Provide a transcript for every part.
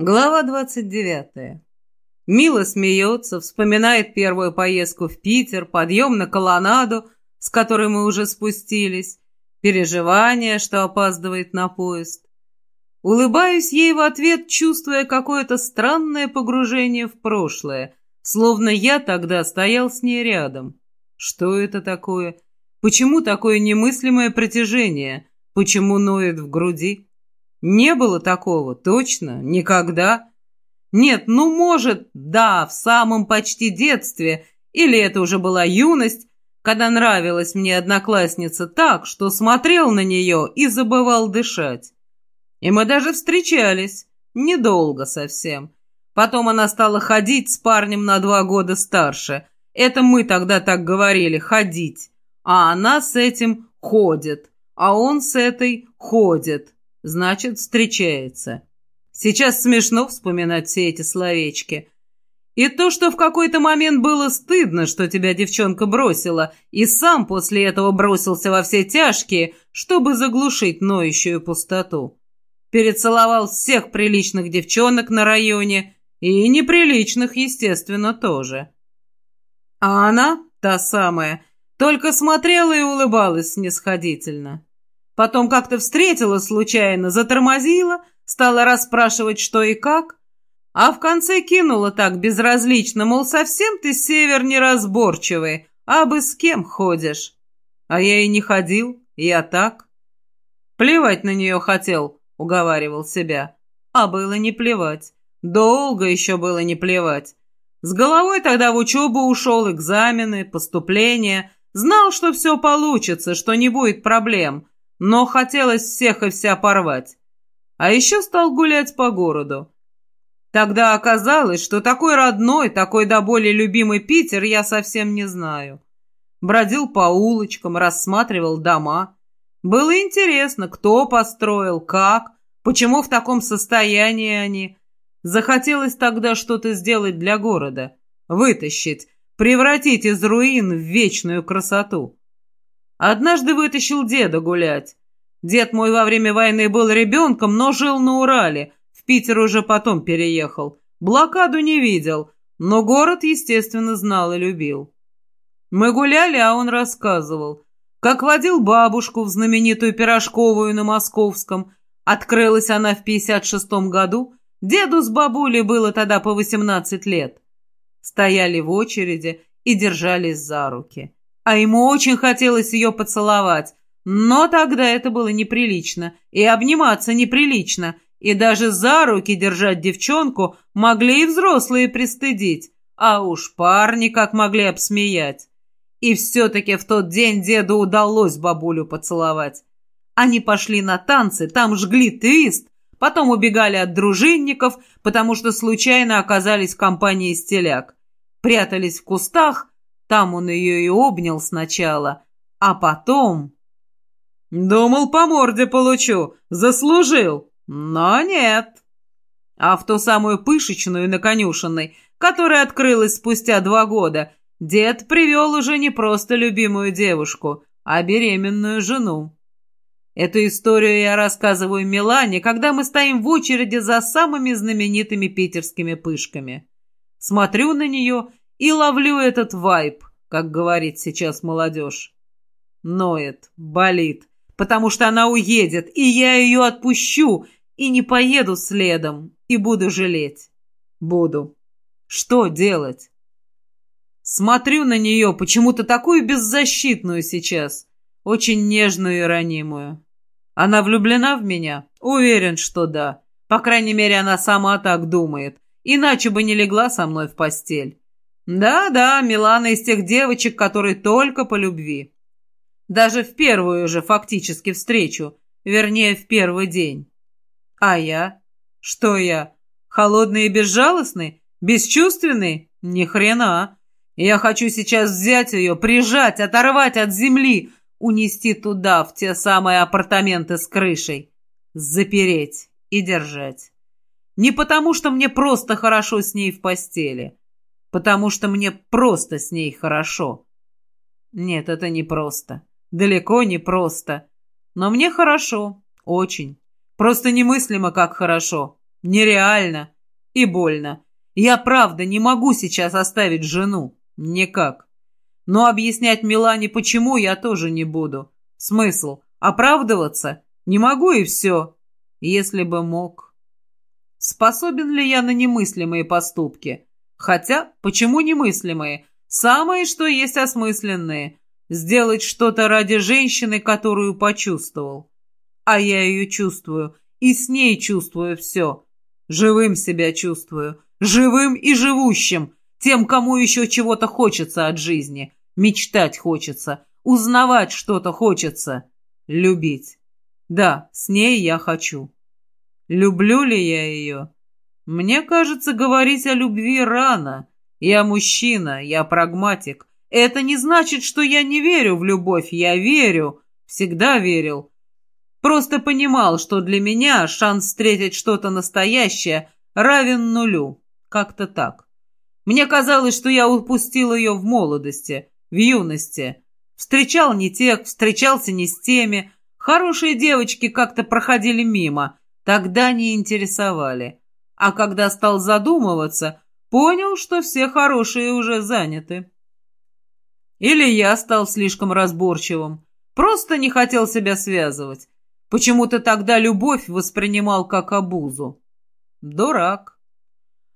Глава двадцать девятая. Мила смеется, вспоминает первую поездку в Питер, подъем на колоннаду, с которой мы уже спустились, переживание, что опаздывает на поезд. Улыбаюсь ей в ответ, чувствуя какое-то странное погружение в прошлое, словно я тогда стоял с ней рядом. Что это такое? Почему такое немыслимое притяжение? Почему ноет в груди? Не было такого, точно, никогда. Нет, ну, может, да, в самом почти детстве, или это уже была юность, когда нравилась мне одноклассница так, что смотрел на нее и забывал дышать. И мы даже встречались, недолго совсем. Потом она стала ходить с парнем на два года старше. Это мы тогда так говорили, ходить. А она с этим ходит, а он с этой ходит значит, встречается. Сейчас смешно вспоминать все эти словечки. И то, что в какой-то момент было стыдно, что тебя девчонка бросила, и сам после этого бросился во все тяжкие, чтобы заглушить ноющую пустоту. Перецеловал всех приличных девчонок на районе, и неприличных, естественно, тоже. А она, та самая, только смотрела и улыбалась снисходительно. Потом как-то встретила случайно, затормозила, стала расспрашивать, что и как. А в конце кинула так безразлично, мол, совсем ты север неразборчивый, а бы с кем ходишь. А я и не ходил, я так. Плевать на нее хотел, уговаривал себя. А было не плевать. Долго еще было не плевать. С головой тогда в учебу ушел, экзамены, поступления. Знал, что все получится, что не будет проблем но хотелось всех и вся порвать. А еще стал гулять по городу. Тогда оказалось, что такой родной, такой до боли любимый Питер я совсем не знаю. Бродил по улочкам, рассматривал дома. Было интересно, кто построил, как, почему в таком состоянии они. Захотелось тогда что-то сделать для города, вытащить, превратить из руин в вечную красоту. Однажды вытащил деда гулять. Дед мой во время войны был ребенком, но жил на Урале. В Питер уже потом переехал. Блокаду не видел, но город, естественно, знал и любил. Мы гуляли, а он рассказывал, как водил бабушку в знаменитую пирожковую на Московском. Открылась она в 56-м году. Деду с бабулей было тогда по 18 лет. Стояли в очереди и держались за руки а ему очень хотелось ее поцеловать. Но тогда это было неприлично, и обниматься неприлично, и даже за руки держать девчонку могли и взрослые пристыдить, а уж парни как могли обсмеять. И все-таки в тот день деду удалось бабулю поцеловать. Они пошли на танцы, там жгли твист, потом убегали от дружинников, потому что случайно оказались в компании стеляк. Прятались в кустах, там он ее и обнял сначала, а потом... Думал, по морде получу, заслужил, но нет. А в ту самую пышечную на конюшенной, которая открылась спустя два года, дед привел уже не просто любимую девушку, а беременную жену. Эту историю я рассказываю Милане, когда мы стоим в очереди за самыми знаменитыми питерскими пышками. Смотрю на нее и ловлю этот вайб, как говорит сейчас молодежь. Ноет, болит, потому что она уедет, и я ее отпущу, и не поеду следом, и буду жалеть. Буду. Что делать? Смотрю на нее, почему-то такую беззащитную сейчас, очень нежную и ранимую. Она влюблена в меня? Уверен, что да. По крайней мере, она сама так думает, иначе бы не легла со мной в постель. Да-да, Милана из тех девочек, которые только по любви. Даже в первую же фактически встречу, вернее, в первый день. А я? Что я? Холодный и безжалостный? Бесчувственный? Ни хрена. Я хочу сейчас взять ее, прижать, оторвать от земли, унести туда, в те самые апартаменты с крышей, запереть и держать. Не потому, что мне просто хорошо с ней в постели, потому что мне просто с ней хорошо. Нет, это не просто. Далеко не просто. Но мне хорошо. Очень. Просто немыслимо, как хорошо. Нереально и больно. Я правда не могу сейчас оставить жену. Никак. Но объяснять Милане почему я тоже не буду. Смысл? Оправдываться? Не могу и все. Если бы мог. Способен ли я на немыслимые поступки? Хотя, почему немыслимые? Самые, что есть осмысленные. Сделать что-то ради женщины, которую почувствовал. А я ее чувствую. И с ней чувствую все. Живым себя чувствую. Живым и живущим. Тем, кому еще чего-то хочется от жизни. Мечтать хочется. Узнавать что-то хочется. Любить. Да, с ней я хочу. Люблю ли я ее? Мне кажется, говорить о любви рано. Я мужчина, я прагматик. Это не значит, что я не верю в любовь. Я верю. Всегда верил. Просто понимал, что для меня шанс встретить что-то настоящее равен нулю. Как-то так. Мне казалось, что я упустил ее в молодости, в юности. Встречал не тех, встречался не с теми. Хорошие девочки как-то проходили мимо, тогда не интересовали. А когда стал задумываться, понял, что все хорошие уже заняты. Или я стал слишком разборчивым, просто не хотел себя связывать. Почему-то тогда любовь воспринимал как обузу. Дурак.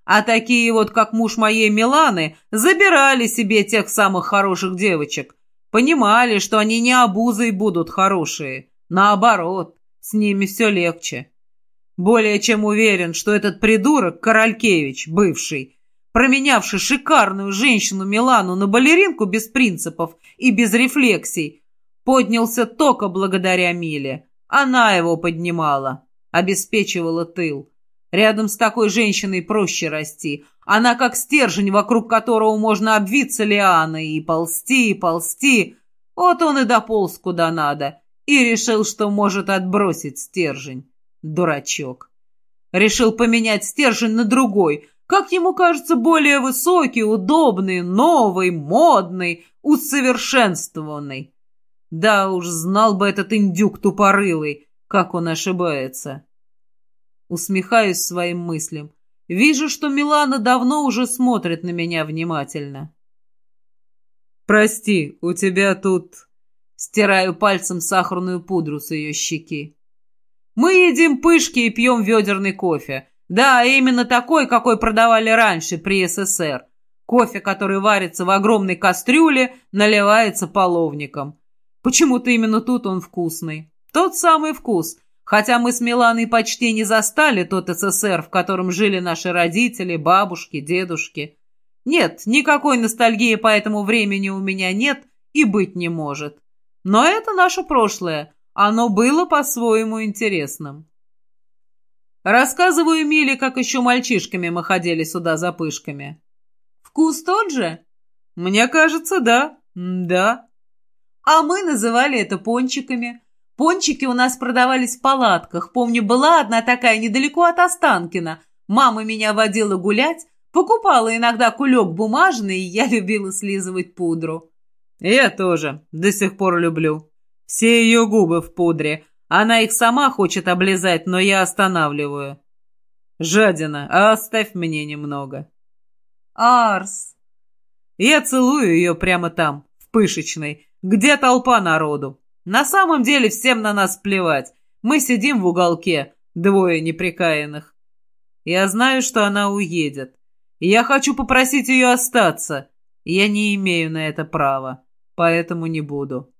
А такие вот, как муж моей Миланы, забирали себе тех самых хороших девочек. Понимали, что они не обузой будут хорошие. Наоборот, с ними все легче. Более чем уверен, что этот придурок, Королькевич, бывший, променявший шикарную женщину Милану на балеринку без принципов и без рефлексий, поднялся только благодаря Миле. Она его поднимала, обеспечивала тыл. Рядом с такой женщиной проще расти. Она как стержень, вокруг которого можно обвиться лианой и ползти, и ползти. Вот он и дополз куда надо. И решил, что может отбросить стержень. Дурачок. Решил поменять стержень на другой, как ему кажется, более высокий, удобный, новый, модный, усовершенствованный. Да уж, знал бы этот индюк тупорылый, как он ошибается. Усмехаюсь своим мыслям. Вижу, что Милана давно уже смотрит на меня внимательно. «Прости, у тебя тут...» Стираю пальцем сахарную пудру с ее щеки. «Мы едим пышки и пьем ведерный кофе. Да, именно такой, какой продавали раньше при СССР. Кофе, который варится в огромной кастрюле, наливается половником. Почему-то именно тут он вкусный. Тот самый вкус, хотя мы с Миланой почти не застали тот СССР, в котором жили наши родители, бабушки, дедушки. Нет, никакой ностальгии по этому времени у меня нет и быть не может. Но это наше прошлое, оно было по-своему интересным. Рассказываю Миле, как еще мальчишками мы ходили сюда за пышками. Вкус тот же? Мне кажется, да. Да. А мы называли это пончиками. Пончики у нас продавались в палатках. Помню, была одна такая недалеко от Останкина. Мама меня водила гулять, покупала иногда кулек бумажный, и я любила слизывать пудру. Я тоже до сих пор люблю. Все ее губы в пудре. Она их сама хочет облизать, но я останавливаю. Жадина, оставь мне немного. Арс. Я целую ее прямо там, в пышечной, где толпа народу. На самом деле всем на нас плевать. Мы сидим в уголке, двое неприкаянных. Я знаю, что она уедет. я хочу попросить ее остаться. Я не имею на это права, поэтому не буду.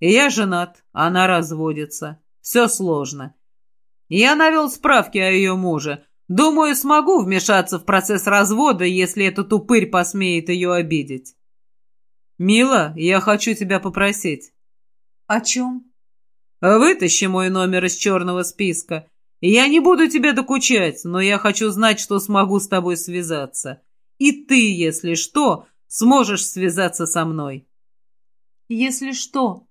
я женат, она разводится. Все сложно. Я навел справки о ее муже. Думаю, смогу вмешаться в процесс развода, если этот упырь посмеет ее обидеть. «Мила, я хочу тебя попросить». «О чем?» «Вытащи мой номер из черного списка. Я не буду тебе докучать, но я хочу знать, что смогу с тобой связаться. И ты, если что, сможешь связаться со мной». «Если что?»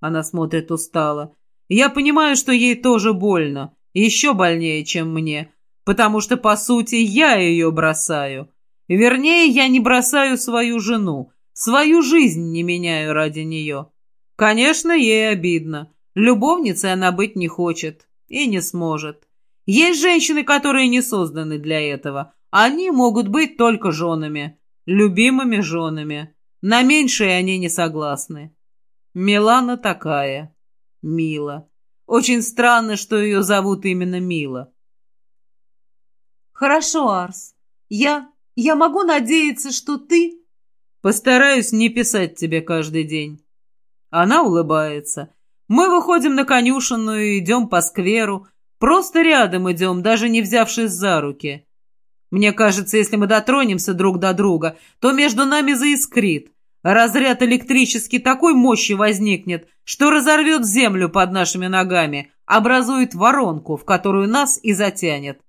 Она смотрит устало. «Я понимаю, что ей тоже больно. Еще больнее, чем мне. Потому что, по сути, я ее бросаю. Вернее, я не бросаю свою жену. Свою жизнь не меняю ради нее. Конечно, ей обидно. Любовницей она быть не хочет и не сможет. Есть женщины, которые не созданы для этого. Они могут быть только женами, любимыми женами. На меньшее они не согласны. Милана такая. Мила. Очень странно, что ее зовут именно Мила. Хорошо, Арс. Я... я могу надеяться, что ты... Постараюсь не писать тебе каждый день. Она улыбается. Мы выходим на конюшенную и идем по скверу. Просто рядом идем, даже не взявшись за руки. Мне кажется, если мы дотронемся друг до друга, то между нами заискрит. Разряд электрический такой мощи возникнет, что разорвет землю под нашими ногами, образует воронку, в которую нас и затянет.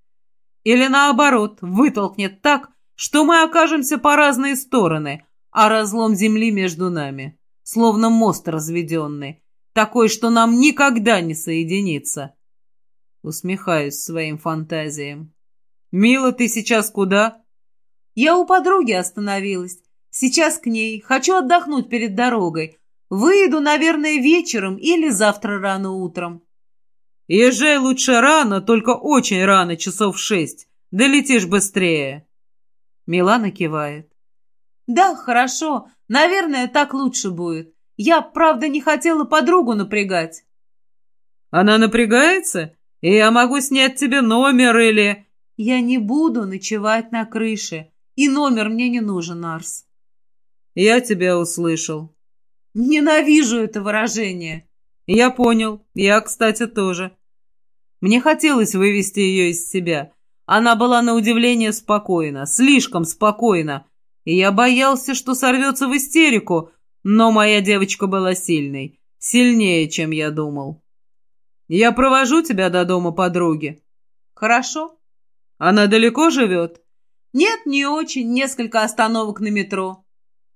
Или наоборот, вытолкнет так, что мы окажемся по разные стороны, а разлом земли между нами, словно мост разведенный, такой, что нам никогда не соединиться. Усмехаюсь своим фантазиям. «Мила, ты сейчас куда?» «Я у подруги остановилась. Сейчас к ней. Хочу отдохнуть перед дорогой. Выйду, наверное, вечером или завтра рано утром». «Езжай лучше рано, только очень рано, часов шесть. Долетишь быстрее». Милана кивает. «Да, хорошо. Наверное, так лучше будет. Я, правда, не хотела подругу напрягать». «Она напрягается? И я могу снять тебе номер или...» «Я не буду ночевать на крыше, и номер мне не нужен, Арс». «Я тебя услышал». «Ненавижу это выражение». «Я понял. Я, кстати, тоже». Мне хотелось вывести ее из себя. Она была на удивление спокойна, слишком спокойна. И я боялся, что сорвется в истерику, но моя девочка была сильной, сильнее, чем я думал. «Я провожу тебя до дома подруги». «Хорошо». «Она далеко живет?» «Нет, не очень. Несколько остановок на метро».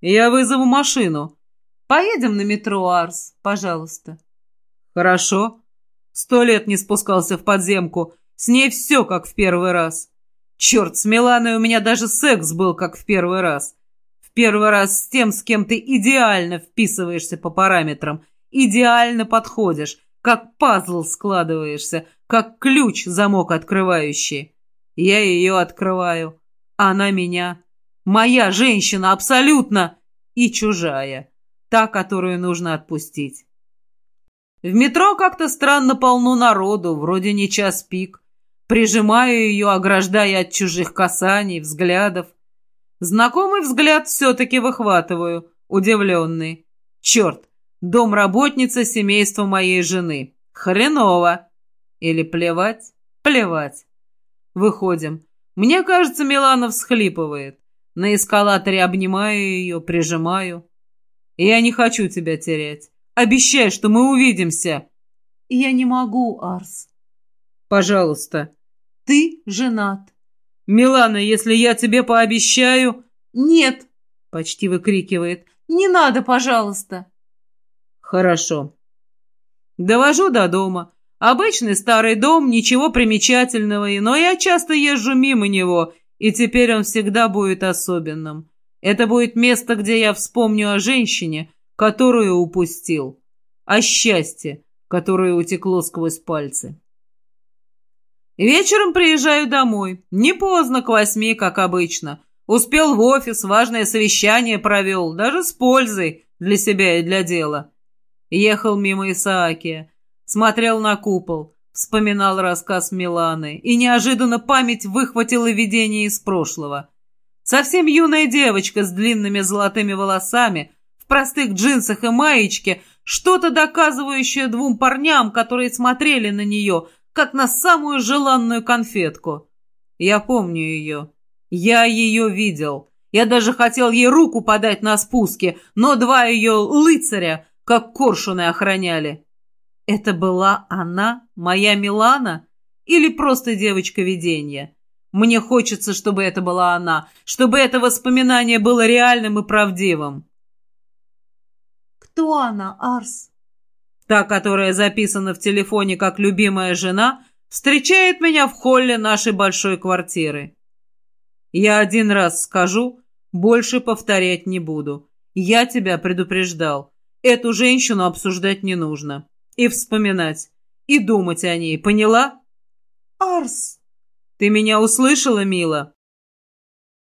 «Я вызову машину». «Поедем на метро, Арс, пожалуйста». «Хорошо». Сто лет не спускался в подземку. С ней все как в первый раз. Черт, с Миланой у меня даже секс был как в первый раз. В первый раз с тем, с кем ты идеально вписываешься по параметрам, идеально подходишь, как пазл складываешься, как ключ замок открывающий. Я ее открываю, она меня. Моя женщина абсолютно и чужая, та, которую нужно отпустить. В метро как-то странно полно народу, вроде не час пик. Прижимаю ее, ограждая от чужих касаний, взглядов. Знакомый взгляд все-таки выхватываю, удивленный. Черт, домработница семейства моей жены. Хреново. Или плевать? Плевать. Выходим. Мне кажется, Милана всхлипывает. На эскалаторе обнимаю ее, прижимаю. Я не хочу тебя терять. Обещай, что мы увидимся!» «Я не могу, Арс». «Пожалуйста». «Ты женат». «Милана, если я тебе пообещаю...» «Нет!» — почти выкрикивает. «Не надо, пожалуйста!» «Хорошо. Довожу до дома. Обычный старый дом, ничего примечательного, но я часто езжу мимо него, и теперь он всегда будет особенным. Это будет место, где я вспомню о женщине, которую упустил, о счастье, которое утекло сквозь пальцы. Вечером приезжаю домой. Не поздно, к восьми, как обычно. Успел в офис, важное совещание провел, даже с пользой для себя и для дела. Ехал мимо Исаакия, смотрел на купол, вспоминал рассказ Миланы, и неожиданно память выхватила видение из прошлого. Совсем юная девочка с длинными золотыми волосами, в простых джинсах и маечке, что-то доказывающее двум парням, которые смотрели на нее, как на самую желанную конфетку. Я помню ее. Я ее видел. Я даже хотел ей руку подать на спуске, но два ее лыцаря, как коршуны, охраняли. Это была она, моя Милана, или просто девочка видения? Мне хочется, чтобы это была она, чтобы это воспоминание было реальным и правдивым. «Кто она, Арс?» Та, которая записана в телефоне как любимая жена, встречает меня в холле нашей большой квартиры. Я один раз скажу, больше повторять не буду. Я тебя предупреждал. Эту женщину обсуждать не нужно. И вспоминать. И думать о ней, поняла? Арс!» «Ты меня услышала, Мила?»